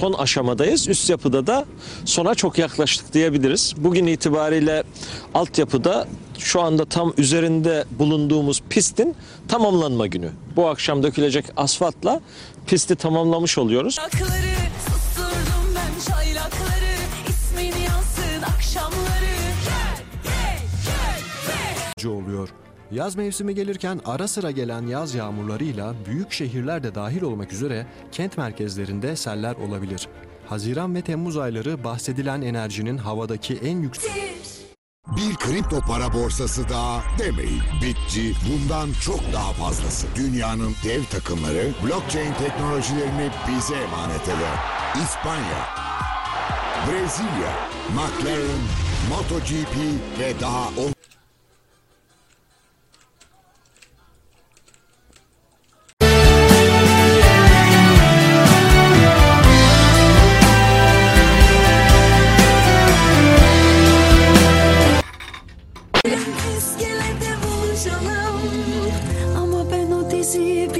Son aşamadayız. Üst yapıda da sona çok yaklaştık diyebiliriz. Bugün itibariyle altyapıda şu anda tam üzerinde bulunduğumuz pistin tamamlanma günü. Bu akşam dökülecek asfaltla pisti tamamlamış oluyoruz. Çaylakları susturdum ben çaylakları ismini yansın akşamları Gel gel gel gel Acı oluyor. Yaz mevsimi gelirken ara sıra gelen yaz yağmurlarıyla büyük şehirler de dahil olmak üzere kent merkezlerinde seller olabilir. Haziran ve Temmuz ayları bahsedilen enerjinin havadaki en yüksek Bir kripto para borsası daha demeyin. Bitci bundan çok daha fazlası. Dünyanın dev takımları blockchain teknolojilerini bize emanet eder. İspanya, Brezilya, McLaren, MotoGP ve daha on... esqueleto evolucional. Amo a penotizip